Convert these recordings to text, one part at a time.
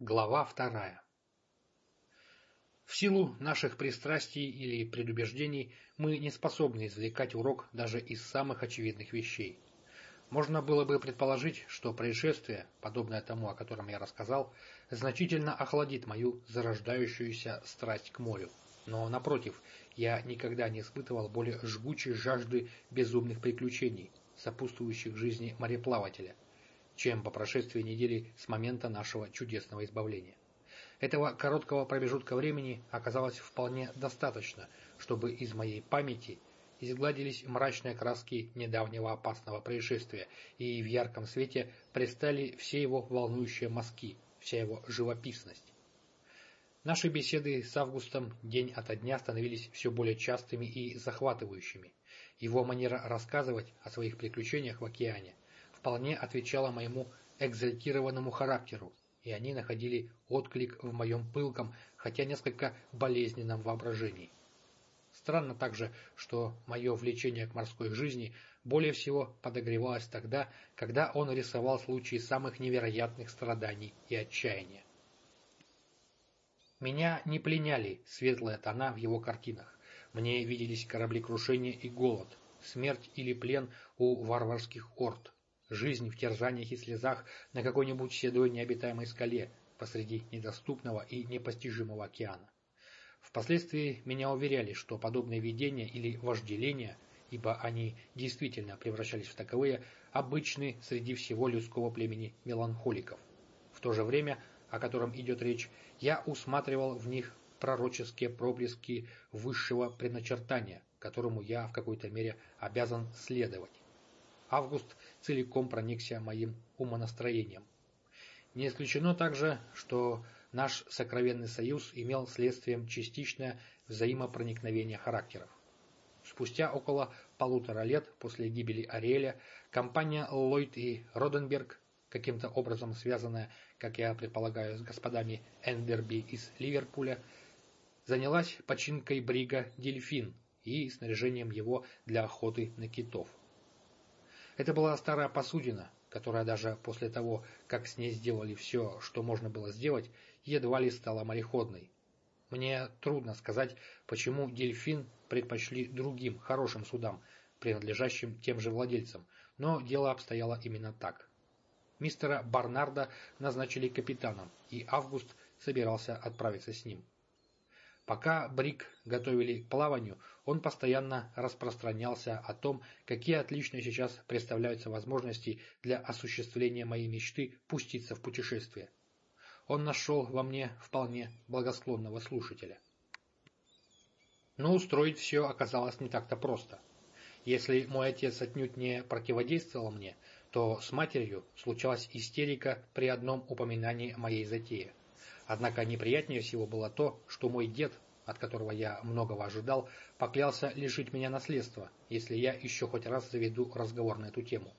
Глава вторая. В силу наших пристрастий или предубеждений мы не способны извлекать урок даже из самых очевидных вещей. Можно было бы предположить, что происшествие, подобное тому, о котором я рассказал, значительно охладит мою зарождающуюся страсть к морю. Но, напротив, я никогда не испытывал более жгучей жажды безумных приключений, сопутствующих жизни мореплавателя – чем по прошествии недели с момента нашего чудесного избавления. Этого короткого промежутка времени оказалось вполне достаточно, чтобы из моей памяти изгладились мрачные краски недавнего опасного происшествия, и в ярком свете предстали все его волнующие мазки, вся его живописность. Наши беседы с Августом день ото дня становились все более частыми и захватывающими. Его манера рассказывать о своих приключениях в океане – вполне отвечала моему экзальтированному характеру, и они находили отклик в моем пылком, хотя несколько болезненном воображении. Странно также, что мое влечение к морской жизни более всего подогревалось тогда, когда он рисовал случаи самых невероятных страданий и отчаяния. Меня не пленяли светлые тона в его картинах. Мне виделись кораблекрушение и голод, смерть или плен у варварских орд, Жизнь в терзаниях и слезах на какой-нибудь седой необитаемой скале посреди недоступного и непостижимого океана. Впоследствии меня уверяли, что подобные видения или вожделения, ибо они действительно превращались в таковые, обычны среди всего людского племени меланхоликов. В то же время, о котором идет речь, я усматривал в них пророческие проблески высшего предначертания, которому я в какой-то мере обязан следовать. Август целиком проникся моим умонастроением. Не исключено также, что наш сокровенный союз имел следствием частичное взаимопроникновение характеров. Спустя около полутора лет после гибели Ариэля компания Ллойд и Роденберг, каким-то образом связанная, как я предполагаю, с господами Эндерби из Ливерпуля, занялась починкой брига «Дельфин» и снаряжением его для охоты на китов. Это была старая посудина, которая даже после того, как с ней сделали все, что можно было сделать, едва ли стала мореходной. Мне трудно сказать, почему «Дельфин» предпочли другим, хорошим судам, принадлежащим тем же владельцам, но дело обстояло именно так. Мистера Барнарда назначили капитаном, и Август собирался отправиться с ним. Пока Брик готовили к плаванию, он постоянно распространялся о том, какие отличные сейчас представляются возможности для осуществления моей мечты пуститься в путешествие. Он нашел во мне вполне благосклонного слушателя. Но устроить все оказалось не так-то просто. Если мой отец отнюдь не противодействовал мне, то с матерью случалась истерика при одном упоминании моей затее. Однако неприятнее всего было то, что мой дед, от которого я многого ожидал, поклялся лишить меня наследства, если я еще хоть раз заведу разговор на эту тему.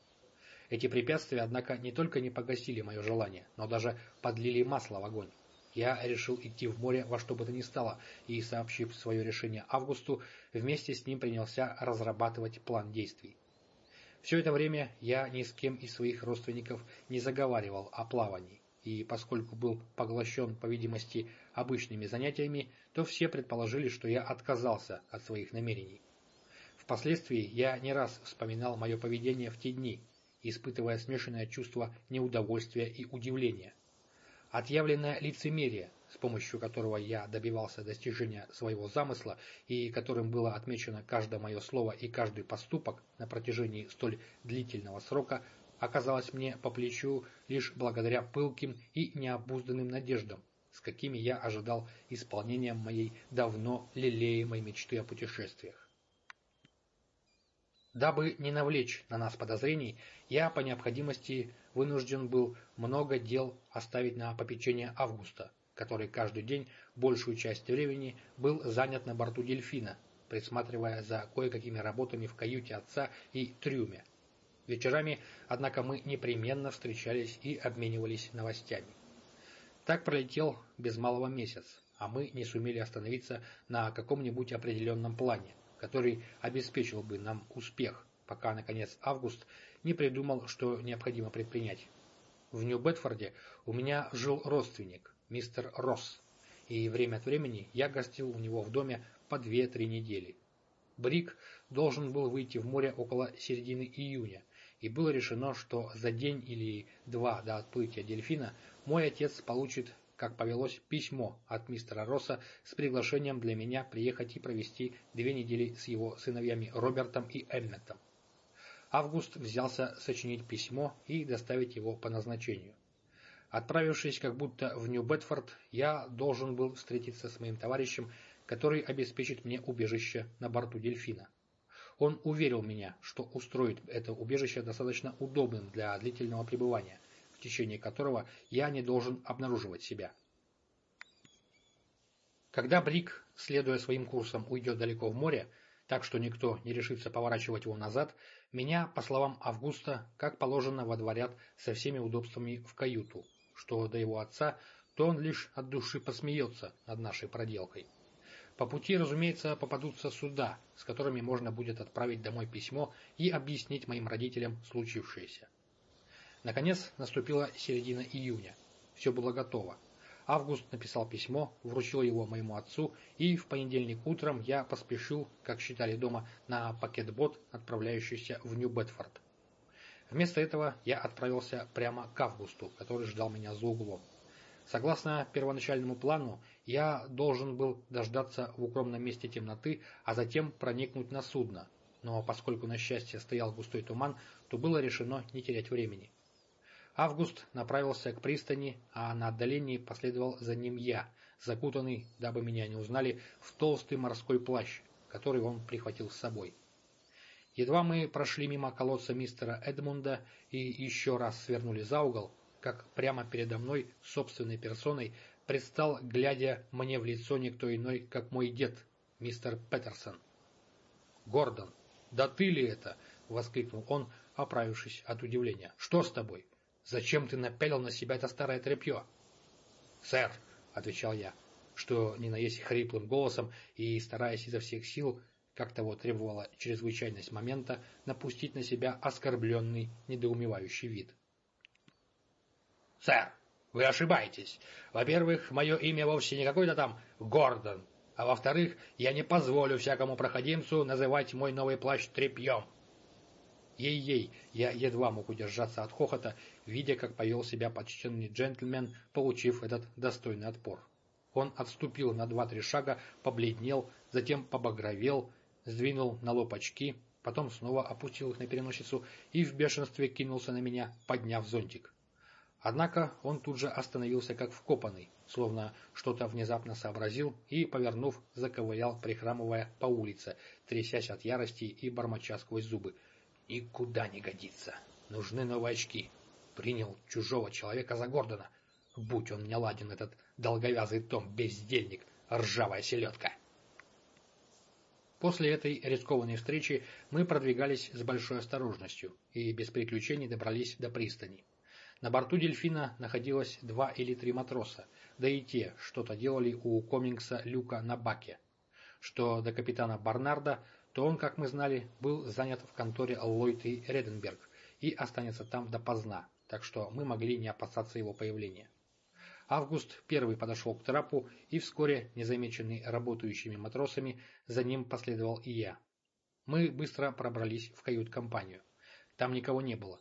Эти препятствия, однако, не только не погасили мое желание, но даже подлили масло в огонь. Я решил идти в море во что бы то ни стало, и, сообщив свое решение Августу, вместе с ним принялся разрабатывать план действий. Все это время я ни с кем из своих родственников не заговаривал о плавании и поскольку был поглощен, по видимости, обычными занятиями, то все предположили, что я отказался от своих намерений. Впоследствии я не раз вспоминал мое поведение в те дни, испытывая смешанное чувство неудовольствия и удивления. Отъявленное лицемерие, с помощью которого я добивался достижения своего замысла и которым было отмечено каждое мое слово и каждый поступок на протяжении столь длительного срока, оказалась мне по плечу лишь благодаря пылким и необузданным надеждам, с какими я ожидал исполнения моей давно лелеемой мечты о путешествиях. Дабы не навлечь на нас подозрений, я по необходимости вынужден был много дел оставить на попечение Августа, который каждый день большую часть времени был занят на борту дельфина, присматривая за кое-какими работами в каюте отца и трюме, Вечерами, однако, мы непременно встречались и обменивались новостями. Так пролетел без малого месяц, а мы не сумели остановиться на каком-нибудь определенном плане, который обеспечил бы нам успех, пока, наконец, Август не придумал, что необходимо предпринять. В Нью-Бетфорде у меня жил родственник, мистер Росс, и время от времени я гостил у него в доме по две-три недели. Брик должен был выйти в море около середины июня, и было решено, что за день или два до отплытия дельфина мой отец получит, как повелось, письмо от мистера Росса с приглашением для меня приехать и провести две недели с его сыновьями Робертом и Эмметом. Август взялся сочинить письмо и доставить его по назначению. Отправившись как будто в Нью-Бетфорд, я должен был встретиться с моим товарищем, который обеспечит мне убежище на борту «Дельфина». Он уверил меня, что устроит это убежище достаточно удобным для длительного пребывания, в течение которого я не должен обнаруживать себя. Когда Брик, следуя своим курсом, уйдет далеко в море, так что никто не решится поворачивать его назад, меня, по словам Августа, как положено, водворят со всеми удобствами в каюту, что до его отца, то он лишь от души посмеется над нашей проделкой. По пути, разумеется, попадутся суда, с которыми можно будет отправить домой письмо и объяснить моим родителям случившееся. Наконец наступила середина июня. Все было готово. Август написал письмо, вручил его моему отцу, и в понедельник утром я поспешил, как считали дома, на пакетбот, отправляющийся в Нью-Бетфорд. Вместо этого я отправился прямо к Августу, который ждал меня за углом. Согласно первоначальному плану, я должен был дождаться в укромном месте темноты, а затем проникнуть на судно. Но поскольку на счастье стоял густой туман, то было решено не терять времени. Август направился к пристани, а на отдалении последовал за ним я, закутанный, дабы меня не узнали, в толстый морской плащ, который он прихватил с собой. Едва мы прошли мимо колодца мистера Эдмунда и еще раз свернули за угол, как прямо передо мной собственной персоной предстал, глядя мне в лицо никто иной, как мой дед, мистер Петерсон. «Гордон, да ты ли это?» — воскликнул он, оправившись от удивления. «Что с тобой?» Зачем ты напялил на себя это старое тряпье? Сэр, отвечал я, что не наесть хриплым голосом и стараясь изо всех сил, как того требовала чрезвычайность момента, напустить на себя оскорбленный, недоумевающий вид. «Сэр, вы ошибаетесь. Во-первых, мое имя вовсе не какой-то там Гордон, а во-вторых, я не позволю всякому проходимцу называть мой новый плащ тряпьем. Ей-ей, я едва мог удержаться от хохота, видя, как повел себя почтенный джентльмен, получив этот достойный отпор. Он отступил на два-три шага, побледнел, затем побагровел, сдвинул на лоб очки, потом снова опустил их на переносицу и в бешенстве кинулся на меня, подняв зонтик. Однако он тут же остановился как вкопанный, словно что-то внезапно сообразил и, повернув, заковылял, прихрамывая по улице, трясясь от ярости и бормоча сквозь зубы — Никуда не годится. Нужны новые очки. Принял чужого человека за Гордона. Будь он мне ладен, этот долговязый том, бездельник, ржавая селедка. После этой рискованной встречи мы продвигались с большой осторожностью и без приключений добрались до пристани. На борту «Дельфина» находилось два или три матроса, да и те что-то делали у комингса Люка на баке. Что до капитана Барнарда, то он, как мы знали, был занят в конторе Ллойд и Реденберг и останется там допоздна, так что мы могли не опасаться его появления. Август первый подошел к трапу, и вскоре, незамеченный работающими матросами, за ним последовал и я. Мы быстро пробрались в кают-компанию. Там никого не было.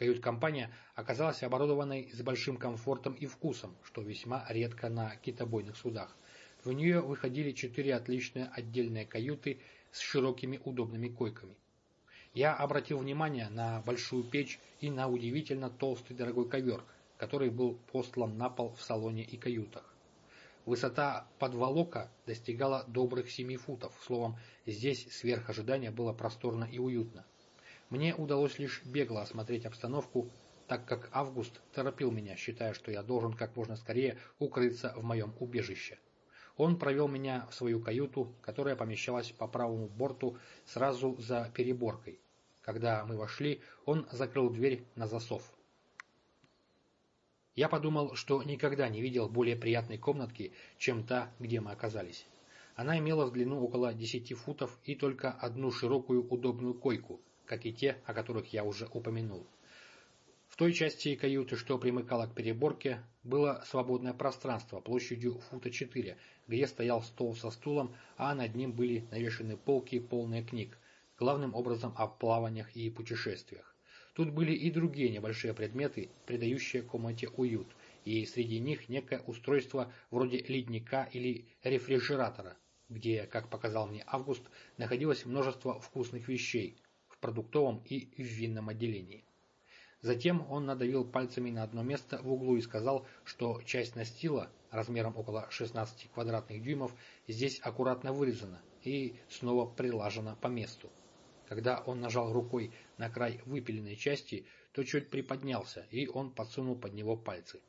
Кают-компания оказалась оборудованной с большим комфортом и вкусом, что весьма редко на китобойных судах. В нее выходили четыре отличные отдельные каюты с широкими удобными койками. Я обратил внимание на большую печь и на удивительно толстый дорогой ковер, который был постлан на пол в салоне и каютах. Высота подволока достигала добрых семи футов, словом, здесь сверх ожидания было просторно и уютно. Мне удалось лишь бегло осмотреть обстановку, так как Август торопил меня, считая, что я должен как можно скорее укрыться в моем убежище. Он провел меня в свою каюту, которая помещалась по правому борту сразу за переборкой. Когда мы вошли, он закрыл дверь на засов. Я подумал, что никогда не видел более приятной комнатки, чем та, где мы оказались. Она имела в длину около 10 футов и только одну широкую удобную койку, как и те, о которых я уже упомянул. В той части каюты, что примыкала к переборке, было свободное пространство площадью фута 4, где стоял стол со стулом, а над ним были навешаны полки, полные книг, главным образом о плаваниях и путешествиях. Тут были и другие небольшие предметы, придающие комнате уют, и среди них некое устройство вроде ледника или рефрижератора, где, как показал мне Август, находилось множество вкусных вещей продуктовом и в винном отделении. Затем он надавил пальцами на одно место в углу и сказал, что часть настила размером около 16 квадратных дюймов здесь аккуратно вырезана и снова прилажена по месту. Когда он нажал рукой на край выпиленной части, то чуть приподнялся, и он подсунул под него пальцы.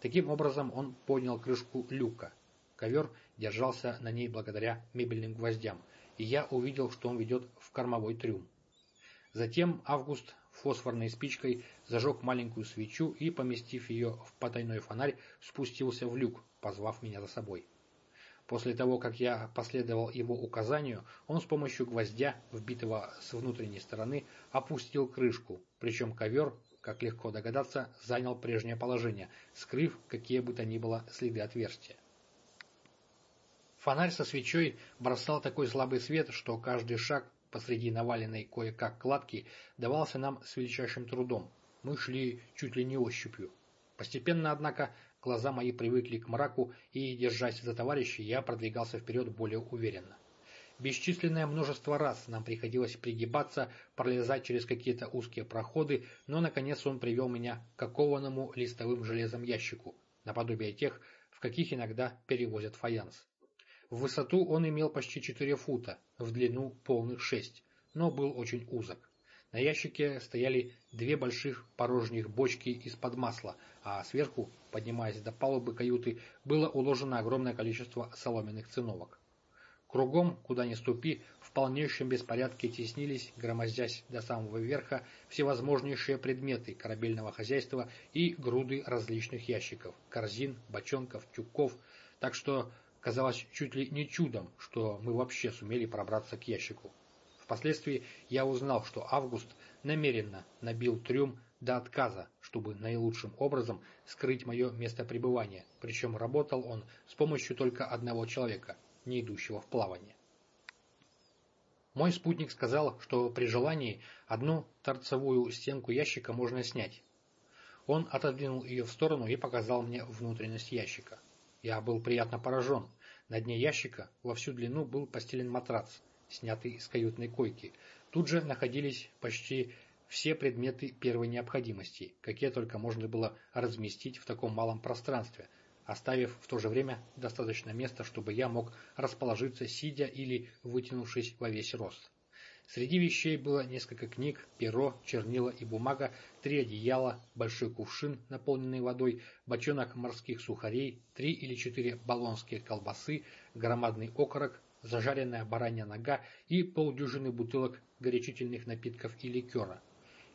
Таким образом он поднял крышку люка. Ковер держался на ней благодаря мебельным гвоздям, и я увидел, что он ведет в кормовой трюм. Затем Август фосфорной спичкой зажег маленькую свечу и, поместив ее в потайной фонарь, спустился в люк, позвав меня за собой. После того, как я последовал его указанию, он с помощью гвоздя, вбитого с внутренней стороны, опустил крышку, причем ковер, как легко догадаться, занял прежнее положение, скрыв какие бы то ни было следы отверстия. Фонарь со свечой бросал такой слабый свет, что каждый шаг посреди наваленной кое-как кладки давался нам с величайшим трудом. Мы шли чуть ли не ощупью. Постепенно, однако, глаза мои привыкли к мраку, и, держась за товарища, я продвигался вперед более уверенно. Бесчисленное множество раз нам приходилось пригибаться, пролезать через какие-то узкие проходы, но, наконец, он привел меня к окованному листовым железом ящику, наподобие тех, в каких иногда перевозят фаянс. В высоту он имел почти 4 фута, в длину полных 6, но был очень узок. На ящике стояли две больших порожних бочки из-под масла, а сверху, поднимаясь до палубы каюты, было уложено огромное количество соломенных циновок. Кругом, куда ни ступи, в полнейшем беспорядке теснились, громоздясь до самого верха, всевозможнейшие предметы корабельного хозяйства и груды различных ящиков, корзин, бочонков, тюков, так что казалось чуть ли не чудом, что мы вообще сумели пробраться к ящику. Впоследствии я узнал, что Август намеренно набил трюм до отказа, чтобы наилучшим образом скрыть мое место пребывания, причем работал он с помощью только одного человека, не идущего в плавание. Мой спутник сказал, что при желании одну торцевую стенку ящика можно снять. Он отодвинул ее в сторону и показал мне внутренность ящика. Я был приятно поражен. На дне ящика во всю длину был постелен матрац, снятый с каютной койки. Тут же находились почти все предметы первой необходимости, какие только можно было разместить в таком малом пространстве, оставив в то же время достаточно места, чтобы я мог расположиться, сидя или вытянувшись во весь рост. Среди вещей было несколько книг, перо, чернила и бумага, три одеяла, большой кувшин, наполненный водой, бочонок морских сухарей, три или четыре баллонские колбасы, громадный окорок, зажаренная баранья нога и полдюжины бутылок горячительных напитков и ликера.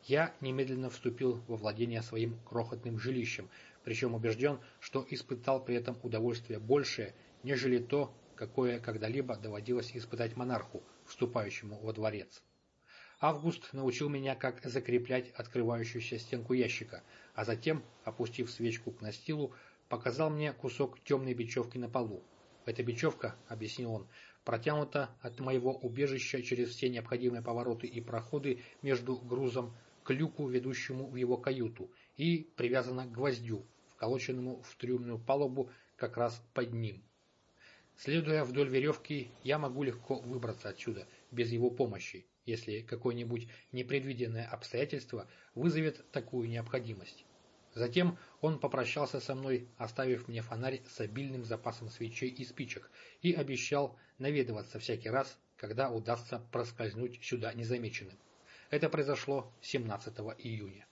Я немедленно вступил во владение своим крохотным жилищем, причем убежден, что испытал при этом удовольствие большее, нежели то, какое когда-либо доводилось испытать монарху, вступающему во дворец. Август научил меня, как закреплять открывающуюся стенку ящика, а затем, опустив свечку к настилу, показал мне кусок темной бечевки на полу. Эта бечевка, объяснил он, протянута от моего убежища через все необходимые повороты и проходы между грузом к люку, ведущему в его каюту, и привязана к гвоздю, вколоченному в трюмную палубу как раз под ним. Следуя вдоль веревки, я могу легко выбраться отсюда, без его помощи, если какое-нибудь непредвиденное обстоятельство вызовет такую необходимость. Затем он попрощался со мной, оставив мне фонарь с обильным запасом свечей и спичек, и обещал наведываться всякий раз, когда удастся проскользнуть сюда незамеченным. Это произошло 17 июня.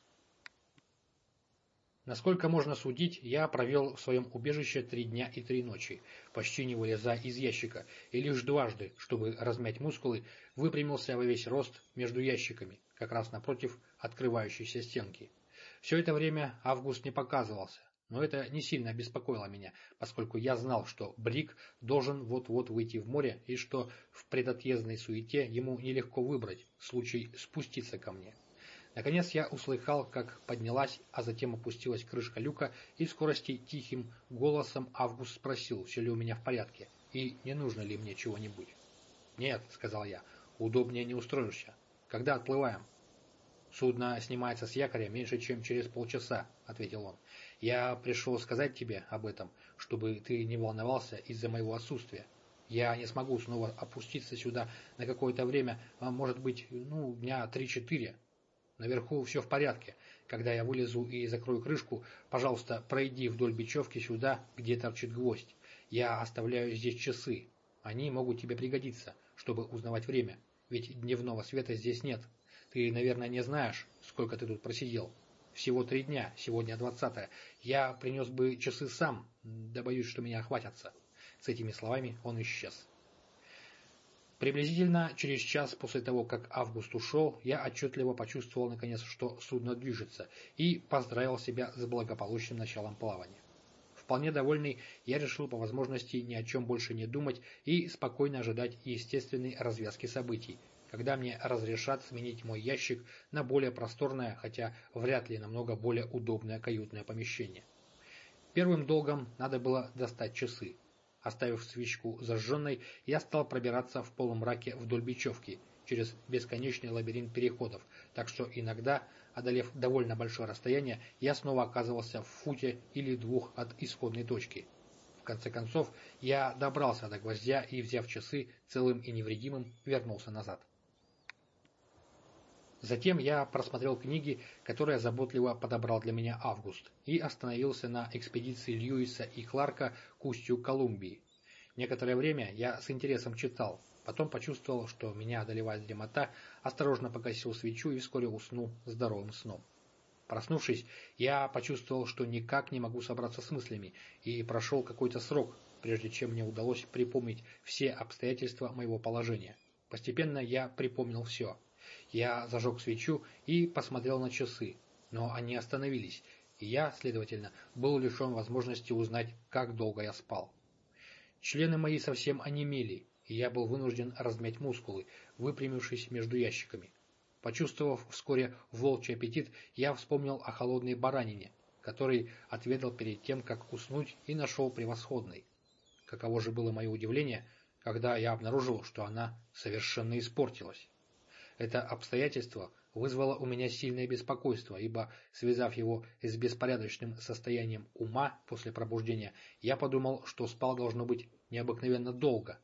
Насколько можно судить, я провел в своем убежище три дня и три ночи, почти не вылезая из ящика, и лишь дважды, чтобы размять мускулы, выпрямился во весь рост между ящиками, как раз напротив открывающейся стенки. Все это время Август не показывался, но это не сильно беспокоило меня, поскольку я знал, что Брик должен вот-вот выйти в море и что в предотъездной суете ему нелегко выбрать случай спуститься ко мне. Наконец я услыхал, как поднялась, а затем опустилась крышка люка, и в скорости тихим голосом Август спросил, все ли у меня в порядке, и не нужно ли мне чего-нибудь. «Нет», — сказал я, — «удобнее не устроишься. Когда отплываем?» «Судно снимается с якоря меньше, чем через полчаса», — ответил он. «Я пришел сказать тебе об этом, чтобы ты не волновался из-за моего отсутствия. Я не смогу снова опуститься сюда на какое-то время, а может быть, ну, дня три-четыре. Наверху все в порядке. Когда я вылезу и закрою крышку, пожалуйста, пройди вдоль бечевки сюда, где торчит гвоздь. Я оставляю здесь часы. Они могут тебе пригодиться, чтобы узнавать время. Ведь дневного света здесь нет. Ты, наверное, не знаешь, сколько ты тут просидел. Всего три дня, сегодня двадцатое. Я принес бы часы сам, да боюсь, что меня охватятся. С этими словами он исчез. Приблизительно через час после того, как Август ушел, я отчетливо почувствовал наконец, что судно движется, и поздравил себя с благополучным началом плавания. Вполне довольный, я решил по возможности ни о чем больше не думать и спокойно ожидать естественной развязки событий, когда мне разрешат сменить мой ящик на более просторное, хотя вряд ли намного более удобное каютное помещение. Первым долгом надо было достать часы. Оставив свечку зажженной, я стал пробираться в полумраке вдоль бечевки, через бесконечный лабиринт переходов, так что иногда, одолев довольно большое расстояние, я снова оказывался в футе или двух от исходной точки. В конце концов, я добрался до гвоздя и, взяв часы, целым и невредимым, вернулся назад. Затем я просмотрел книги, которые заботливо подобрал для меня Август, и остановился на экспедиции Льюиса и Кларка к устью Колумбии. Некоторое время я с интересом читал, потом почувствовал, что меня одолевает дремота, осторожно погасил свечу и вскоре уснул здоровым сном. Проснувшись, я почувствовал, что никак не могу собраться с мыслями, и прошел какой-то срок, прежде чем мне удалось припомнить все обстоятельства моего положения. Постепенно я припомнил все – я зажег свечу и посмотрел на часы, но они остановились, и я, следовательно, был лишен возможности узнать, как долго я спал. Члены мои совсем онемели, и я был вынужден размять мускулы, выпрямившись между ящиками. Почувствовав вскоре волчий аппетит, я вспомнил о холодной баранине, который отведал перед тем, как уснуть, и нашел превосходной. Каково же было мое удивление, когда я обнаружил, что она совершенно испортилась. Это обстоятельство вызвало у меня сильное беспокойство, ибо, связав его с беспорядочным состоянием ума после пробуждения, я подумал, что спал должно быть необыкновенно долго.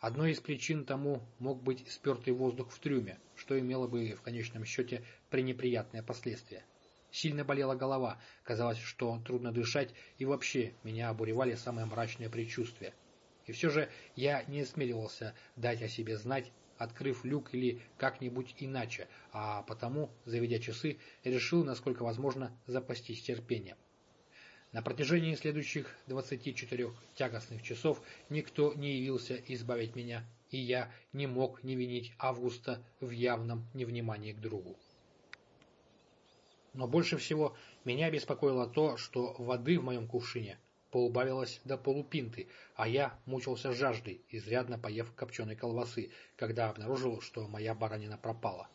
Одной из причин тому мог быть спертый воздух в трюме, что имело бы в конечном счете пренеприятные последствия. Сильно болела голова, казалось, что трудно дышать, и вообще меня обуревали самые мрачные предчувствия. И все же я не осмеливался дать о себе знать открыв люк или как-нибудь иначе, а потому, заведя часы, решил, насколько возможно, запастись терпением. На протяжении следующих 24 тягостных часов никто не явился избавить меня, и я не мог не винить Августа в явном невнимании к другу. Но больше всего меня беспокоило то, что воды в моем кувшине – поубавилось до полупинты, а я мучился жаждой, изрядно поев копченой колбасы, когда обнаружил, что моя баранина пропала.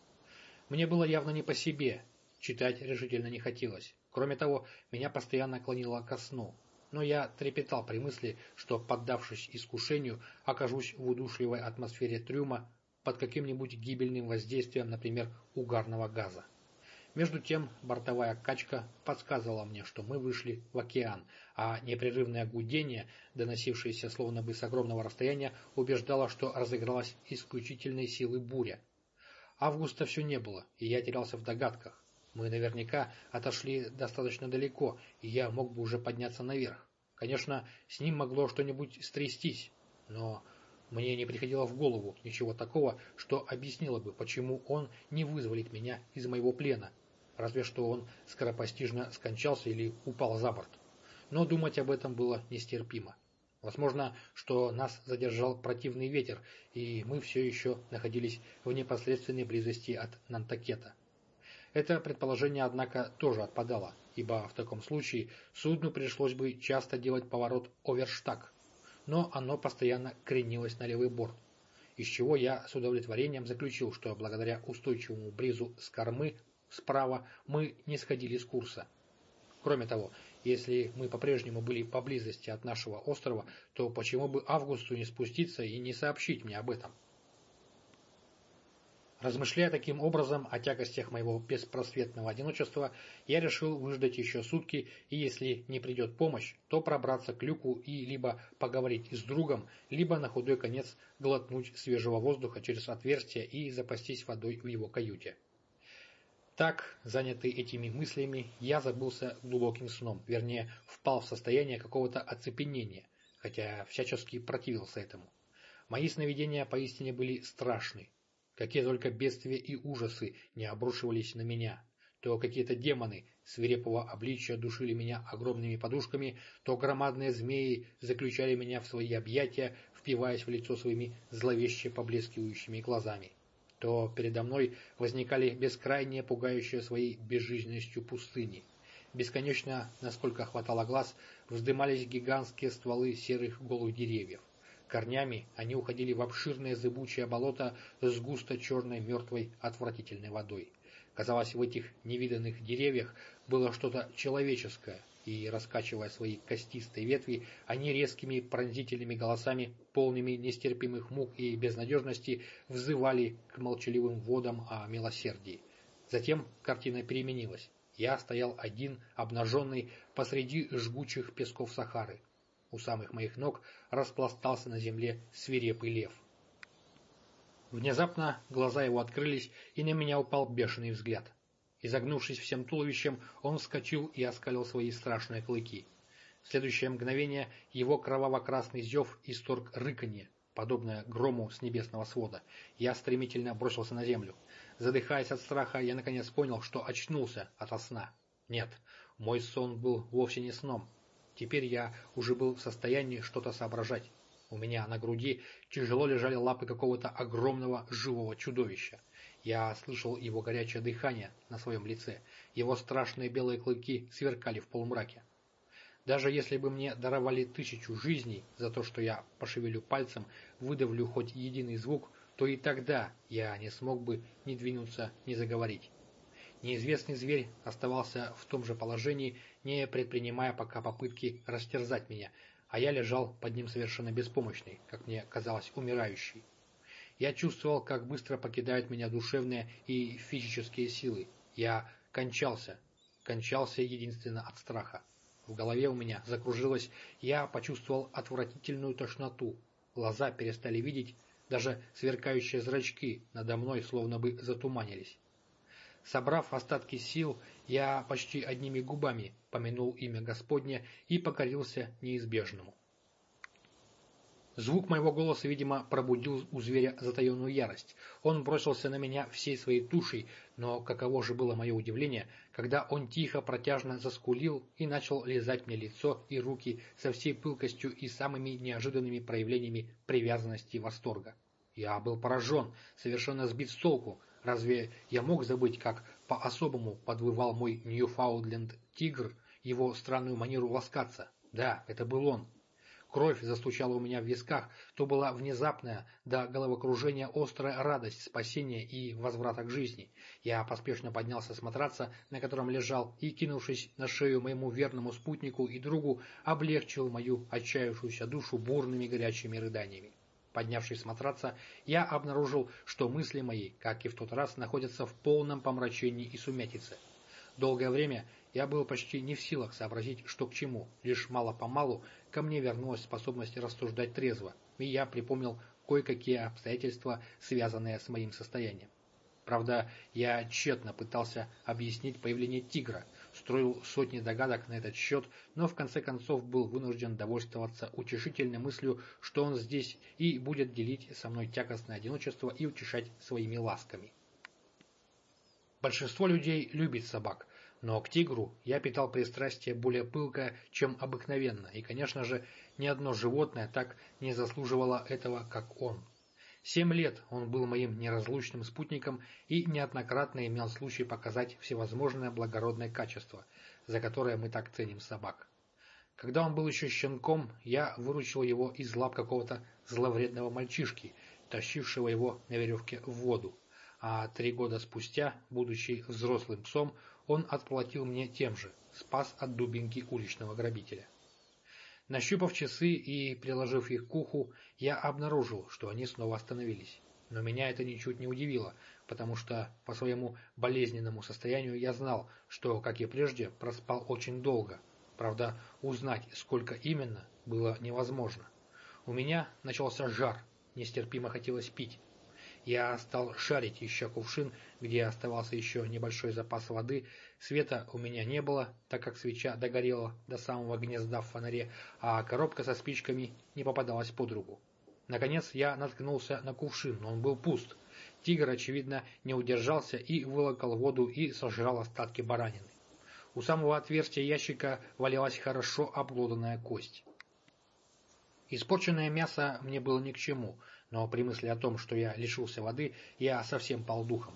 Мне было явно не по себе, читать решительно не хотелось. Кроме того, меня постоянно клонило ко сну, но я трепетал при мысли, что, поддавшись искушению, окажусь в удушливой атмосфере трюма под каким-нибудь гибельным воздействием, например, угарного газа. Между тем бортовая качка подсказывала мне, что мы вышли в океан, а непрерывное гудение, доносившееся словно бы с огромного расстояния, убеждало, что разыгралась исключительной силы буря. Августа все не было, и я терялся в догадках. Мы наверняка отошли достаточно далеко, и я мог бы уже подняться наверх. Конечно, с ним могло что-нибудь стрястись, но мне не приходило в голову ничего такого, что объяснило бы, почему он не вызволит меня из моего плена, разве что он скоропостижно скончался или упал за борт. Но думать об этом было нестерпимо. Возможно, что нас задержал противный ветер, и мы все еще находились в непосредственной близости от Нантакета. Это предположение, однако, тоже отпадало, ибо в таком случае судну пришлось бы часто делать поворот оверштаг, но оно постоянно кренилось на левый борт, из чего я с удовлетворением заключил, что благодаря устойчивому бризу с кормы справа, мы не сходили с курса. Кроме того, если мы по-прежнему были поблизости от нашего острова, то почему бы Августу не спуститься и не сообщить мне об этом? Размышляя таким образом о тягостях моего беспросветного одиночества, я решил выждать еще сутки и, если не придет помощь, то пробраться к люку и либо поговорить с другом, либо на худой конец глотнуть свежего воздуха через отверстие и запастись водой в его каюте. Так, занятый этими мыслями, я забылся глубоким сном, вернее, впал в состояние какого-то оцепенения, хотя всячески противился этому. Мои сновидения поистине были страшны, Какие только бедствия и ужасы не обрушивались на меня. То какие-то демоны свирепого обличия душили меня огромными подушками, то громадные змеи заключали меня в свои объятия, впиваясь в лицо своими зловеще поблескивающими глазами. То передо мной возникали бескрайние, пугающие своей безжизненностью пустыни. Бесконечно, насколько хватало глаз, вздымались гигантские стволы серых голых деревьев. Корнями они уходили в обширное зыбучее болото с густо черной мертвой отвратительной водой. Казалось, в этих невиданных деревьях было что-то человеческое, и, раскачивая свои костистые ветви, они резкими пронзительными голосами, полными нестерпимых мук и безнадежности, взывали к молчаливым водам о милосердии. Затем картина переменилась. Я стоял один, обнаженный, посреди жгучих песков Сахары. У самых моих ног распластался на земле свирепый лев. Внезапно глаза его открылись, и на меня упал бешеный взгляд. Изогнувшись всем туловищем, он вскочил и оскалил свои страшные клыки. В следующее мгновение его кроваво-красный зев исторг рыканье, подобное грому с небесного свода. Я стремительно бросился на землю. Задыхаясь от страха, я наконец понял, что очнулся ото сна. Нет, мой сон был вовсе не сном. Теперь я уже был в состоянии что-то соображать. У меня на груди тяжело лежали лапы какого-то огромного живого чудовища. Я слышал его горячее дыхание на своем лице. Его страшные белые клыки сверкали в полумраке. Даже если бы мне даровали тысячу жизней за то, что я пошевелю пальцем, выдавлю хоть единый звук, то и тогда я не смог бы ни двинуться, ни заговорить. Неизвестный зверь оставался в том же положении, не предпринимая пока попытки растерзать меня, а я лежал под ним совершенно беспомощный, как мне казалось, умирающий. Я чувствовал, как быстро покидают меня душевные и физические силы. Я кончался, кончался единственно от страха. В голове у меня закружилось, я почувствовал отвратительную тошноту. Глаза перестали видеть, даже сверкающие зрачки надо мной словно бы затуманились. Собрав остатки сил, я почти одними губами помянул имя Господне и покорился неизбежному. Звук моего голоса, видимо, пробудил у зверя затаенную ярость. Он бросился на меня всей своей тушей, но каково же было мое удивление, когда он тихо, протяжно заскулил и начал лизать мне лицо и руки со всей пылкостью и самыми неожиданными проявлениями привязанности и восторга. Я был поражен, совершенно сбит с толку, Разве я мог забыть, как по-особому подвывал мой Ньюфаундленд-тигр, его странную манеру ласкаться? Да, это был он. Кровь застучала у меня в висках, то была внезапная, до головокружения острая радость спасения и возврата к жизни. Я поспешно поднялся с матраца, на котором лежал, и, кинувшись на шею моему верному спутнику и другу, облегчил мою отчаявшуюся душу бурными горячими рыданиями. Поднявшись с матраца, я обнаружил, что мысли мои, как и в тот раз, находятся в полном помрачении и сумятице. Долгое время я был почти не в силах сообразить, что к чему. Лишь мало-помалу ко мне вернулась способность рассуждать трезво, и я припомнил кое-какие обстоятельства, связанные с моим состоянием. Правда, я тщетно пытался объяснить появление тигра, строил сотни догадок на этот счет, но в конце концов был вынужден довольствоваться утешительной мыслью, что он здесь и будет делить со мной тягостное одиночество и утешать своими ласками. Большинство людей любит собак, но к тигру я питал пристрастие более пылкое, чем обыкновенно, и, конечно же, ни одно животное так не заслуживало этого, как он. Семь лет он был моим неразлучным спутником и неоднократно имел случай показать всевозможное благородное качество, за которое мы так ценим собак. Когда он был еще щенком, я выручил его из лап какого-то зловредного мальчишки, тащившего его на веревке в воду. А три года спустя, будучи взрослым псом, он отплатил мне тем же, спас от дубинки уличного грабителя. Нащупав часы и приложив их к уху, я обнаружил, что они снова остановились. Но меня это ничуть не удивило, потому что по своему болезненному состоянию я знал, что, как и прежде, проспал очень долго. Правда, узнать, сколько именно, было невозможно. У меня начался жар, нестерпимо хотелось пить. Я стал шарить, ища кувшин, где оставался еще небольшой запас воды. Света у меня не было, так как свеча догорела до самого гнезда в фонаре, а коробка со спичками не попадалась под руку. Наконец я наткнулся на кувшин, но он был пуст. Тигр, очевидно, не удержался и вылокал воду и сожрал остатки баранины. У самого отверстия ящика валялась хорошо обглоданная кость. Испорченное мясо мне было ни к чему, но при мысли о том, что я лишился воды, я совсем пал духом.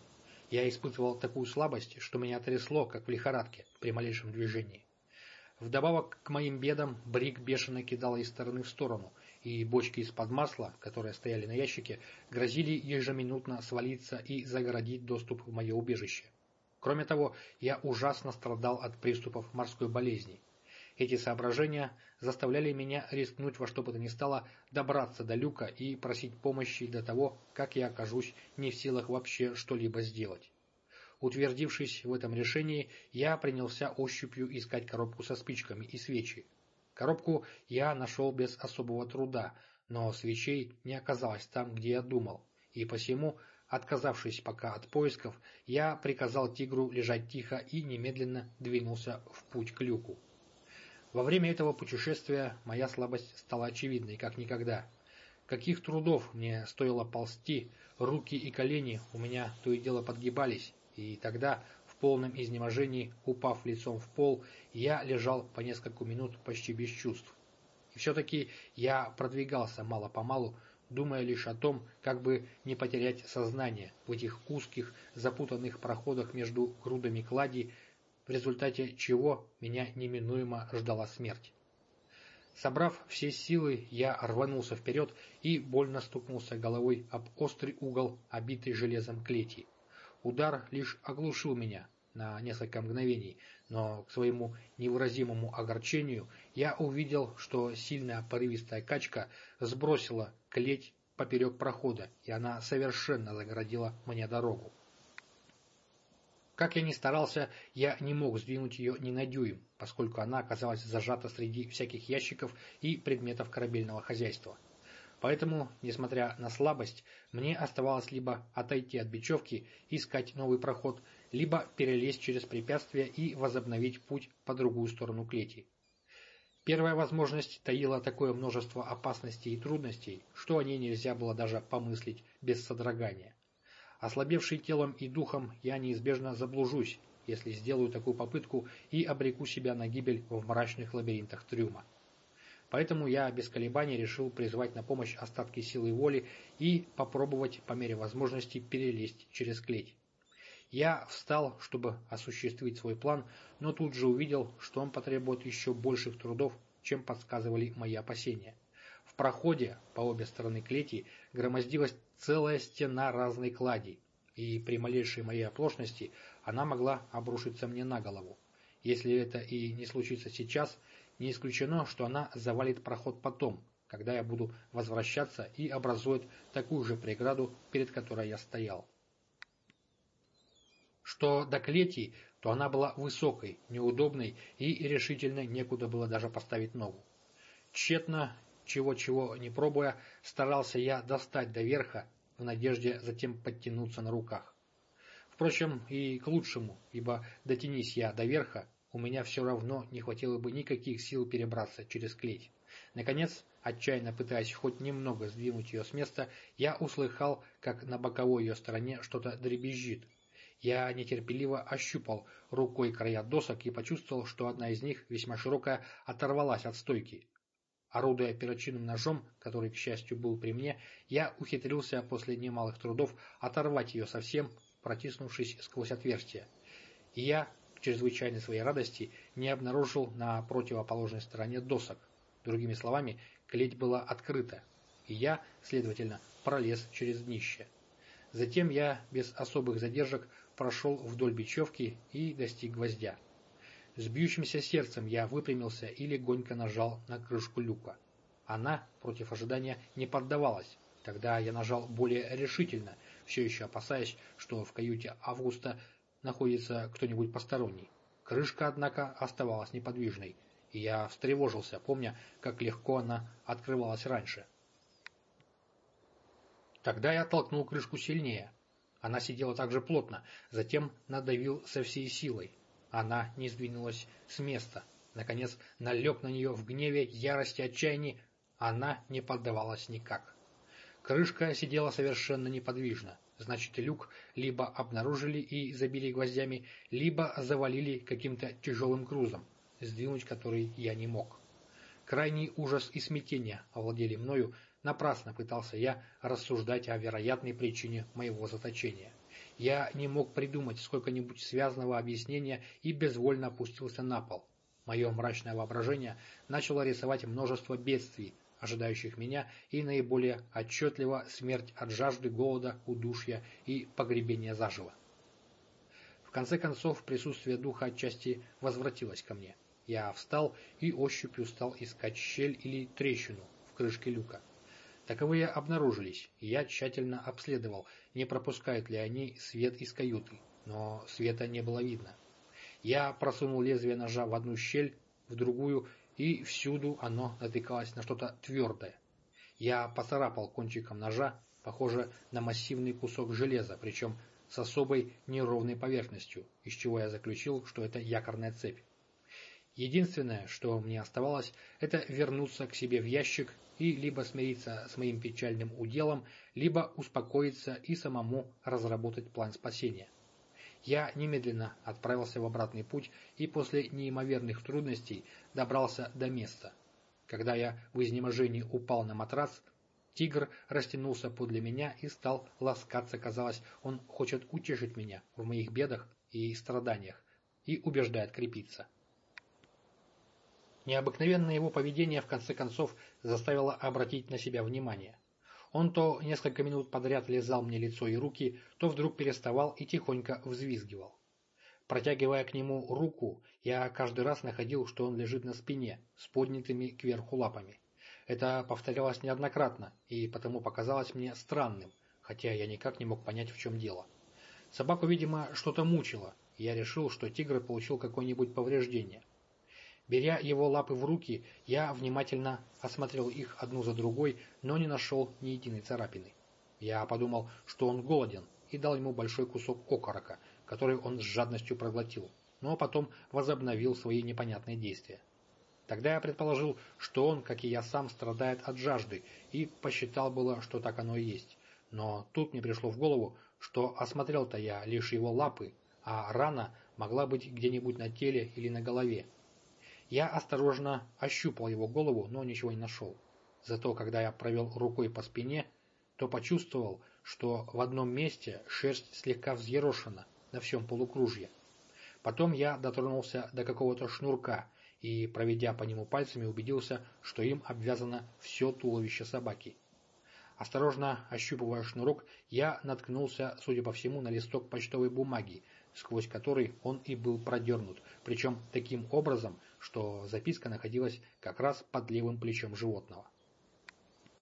Я испытывал такую слабость, что меня трясло, как в лихорадке, при малейшем движении. Вдобавок к моим бедам Брик бешено кидал из стороны в сторону, и бочки из-под масла, которые стояли на ящике, грозили ежеминутно свалиться и загородить доступ в мое убежище. Кроме того, я ужасно страдал от приступов морской болезни, эти соображения заставляли меня рискнуть во что бы то ни стало добраться до люка и просить помощи до того, как я окажусь не в силах вообще что-либо сделать. Утвердившись в этом решении, я принялся ощупью искать коробку со спичками и свечи. Коробку я нашел без особого труда, но свечей не оказалось там, где я думал, и посему, отказавшись пока от поисков, я приказал тигру лежать тихо и немедленно двинулся в путь к люку. Во время этого путешествия моя слабость стала очевидной, как никогда. Каких трудов мне стоило ползти, руки и колени у меня то и дело подгибались, и тогда, в полном изнеможении, упав лицом в пол, я лежал по несколько минут почти без чувств. И все-таки я продвигался мало-помалу, думая лишь о том, как бы не потерять сознание в этих узких, запутанных проходах между грудами клади, в результате чего меня неминуемо ждала смерть. Собрав все силы, я рванулся вперед и больно стукнулся головой об острый угол, обитый железом клети. Удар лишь оглушил меня на несколько мгновений, но к своему невыразимому огорчению я увидел, что сильная порывистая качка сбросила клеть поперек прохода, и она совершенно загородила мне дорогу. Как я ни старался, я не мог сдвинуть ее ни на дюйм, поскольку она оказалась зажата среди всяких ящиков и предметов корабельного хозяйства. Поэтому, несмотря на слабость, мне оставалось либо отойти от бечевки, искать новый проход, либо перелезть через препятствие и возобновить путь по другую сторону клети. Первая возможность таила такое множество опасностей и трудностей, что о ней нельзя было даже помыслить без содрогания. Ослабевший телом и духом, я неизбежно заблужусь, если сделаю такую попытку и обреку себя на гибель в мрачных лабиринтах трюма. Поэтому я без колебаний решил призвать на помощь остатки силы воли и попробовать по мере возможности перелезть через клеть. Я встал, чтобы осуществить свой план, но тут же увидел, что он потребует еще больших трудов, чем подсказывали мои опасения. В проходе по обе стороны клети громоздилась целая стена разной клади, и при малейшей моей оплошности она могла обрушиться мне на голову. Если это и не случится сейчас, не исключено, что она завалит проход потом, когда я буду возвращаться и образует такую же преграду, перед которой я стоял. Что до клети, то она была высокой, неудобной и решительно некуда было даже поставить ногу. Тщетно чего-чего не пробуя, старался я достать до верха, в надежде затем подтянуться на руках. Впрочем, и к лучшему, ибо дотянись я до верха, у меня все равно не хватило бы никаких сил перебраться через клеть. Наконец, отчаянно пытаясь хоть немного сдвинуть ее с места, я услыхал, как на боковой ее стороне что-то дребезжит. Я нетерпеливо ощупал рукой края досок и почувствовал, что одна из них, весьма широкая, оторвалась от стойки. Орудуя перочинным ножом, который, к счастью, был при мне, я ухитрился после немалых трудов оторвать ее совсем, протиснувшись сквозь отверстие. И я, к чрезвычайной своей радости, не обнаружил на противоположной стороне досок. Другими словами, клеть была открыта, и я, следовательно, пролез через днище. Затем я без особых задержек прошел вдоль бечевки и достиг гвоздя. С бьющимся сердцем я выпрямился и легонько нажал на крышку люка. Она, против ожидания, не поддавалась. Тогда я нажал более решительно, все еще опасаясь, что в каюте Августа находится кто-нибудь посторонний. Крышка, однако, оставалась неподвижной, и я встревожился, помня, как легко она открывалась раньше. Тогда я толкнул крышку сильнее. Она сидела так же плотно, затем надавил со всей силой. Она не сдвинулась с места. Наконец, налег на нее в гневе, ярости, отчаянии. Она не поддавалась никак. Крышка сидела совершенно неподвижно. Значит, люк либо обнаружили и забили гвоздями, либо завалили каким-то тяжелым грузом, сдвинуть который я не мог. Крайний ужас и смятение овладели мною, напрасно пытался я рассуждать о вероятной причине моего заточения. Я не мог придумать сколько-нибудь связанного объяснения и безвольно опустился на пол. Мое мрачное воображение начало рисовать множество бедствий, ожидающих меня, и наиболее отчетливо смерть от жажды, голода, удушья и погребения заживо. В конце концов, присутствие духа отчасти возвратилось ко мне. Я встал и ощупью стал искать щель или трещину в крышке люка. Таковые обнаружились, и я тщательно обследовал, не пропускают ли они свет из каюты, но света не было видно. Я просунул лезвие ножа в одну щель, в другую и всюду оно натыкалось на что-то твердое. Я поцарапал кончиком ножа, похоже на массивный кусок железа, причем с особой неровной поверхностью, из чего я заключил, что это якорная цепь. Единственное, что мне оставалось, это вернуться к себе в ящик и либо смириться с моим печальным уделом, либо успокоиться и самому разработать план спасения. Я немедленно отправился в обратный путь и после неимоверных трудностей добрался до места. Когда я в изнеможении упал на матрас, тигр растянулся подле меня и стал ласкаться, казалось, он хочет утешить меня в моих бедах и страданиях и убеждает крепиться. Необыкновенное его поведение в конце концов заставило обратить на себя внимание. Он то несколько минут подряд лизал мне лицо и руки, то вдруг переставал и тихонько взвизгивал. Протягивая к нему руку, я каждый раз находил, что он лежит на спине, с поднятыми кверху лапами. Это повторялось неоднократно, и потому показалось мне странным, хотя я никак не мог понять, в чем дело. Собаку, видимо, что-то мучило, и я решил, что тигр получил какое-нибудь повреждение. Беря его лапы в руки, я внимательно осмотрел их одну за другой, но не нашел ни единой царапины. Я подумал, что он голоден, и дал ему большой кусок окорока, который он с жадностью проглотил, но потом возобновил свои непонятные действия. Тогда я предположил, что он, как и я сам, страдает от жажды, и посчитал было, что так оно и есть. Но тут мне пришло в голову, что осмотрел-то я лишь его лапы, а рана могла быть где-нибудь на теле или на голове, я осторожно ощупал его голову, но ничего не нашел. Зато когда я провел рукой по спине, то почувствовал, что в одном месте шерсть слегка взъерошена на всем полукружье. Потом я дотронулся до какого-то шнурка и, проведя по нему пальцами, убедился, что им обвязано все туловище собаки. Осторожно ощупывая шнурок, я наткнулся, судя по всему, на листок почтовой бумаги, сквозь который он и был продернут, причем таким образом, что записка находилась как раз под левым плечом животного.